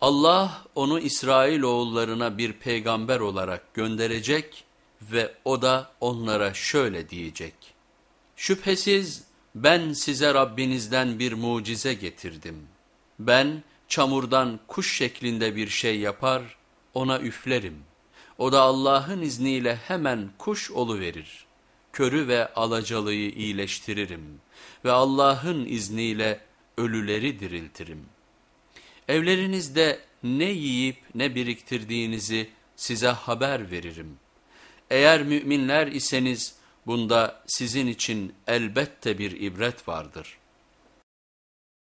Allah onu İsrail oğullarına bir peygamber olarak gönderecek ve o da onlara şöyle diyecek. Şüphesiz ben size Rabbinizden bir mucize getirdim. Ben çamurdan kuş şeklinde bir şey yapar, ona üflerim. O da Allah'ın izniyle hemen kuş verir. Körü ve alacalıyı iyileştiririm ve Allah'ın izniyle ölüleri diriltirim. Evlerinizde ne yiyip ne biriktirdiğinizi size haber veririm. Eğer müminler iseniz bunda sizin için elbette bir ibret vardır.''